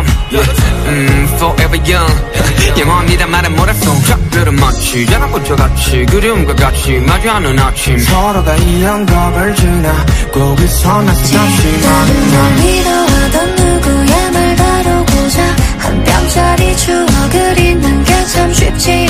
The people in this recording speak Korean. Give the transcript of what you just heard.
Mm, forever young. 영원이란 말은 뭐랬어? 작별은 마치 자랑꽃과 같이 그리움과 같이 마주하는 아침. 서로가 이 영겁을 지나? 거기서 나서 다시 나는 믿어하던 누구의 말 다루고자 한 뼘짜리 추억을 잊는 게 참 쉽지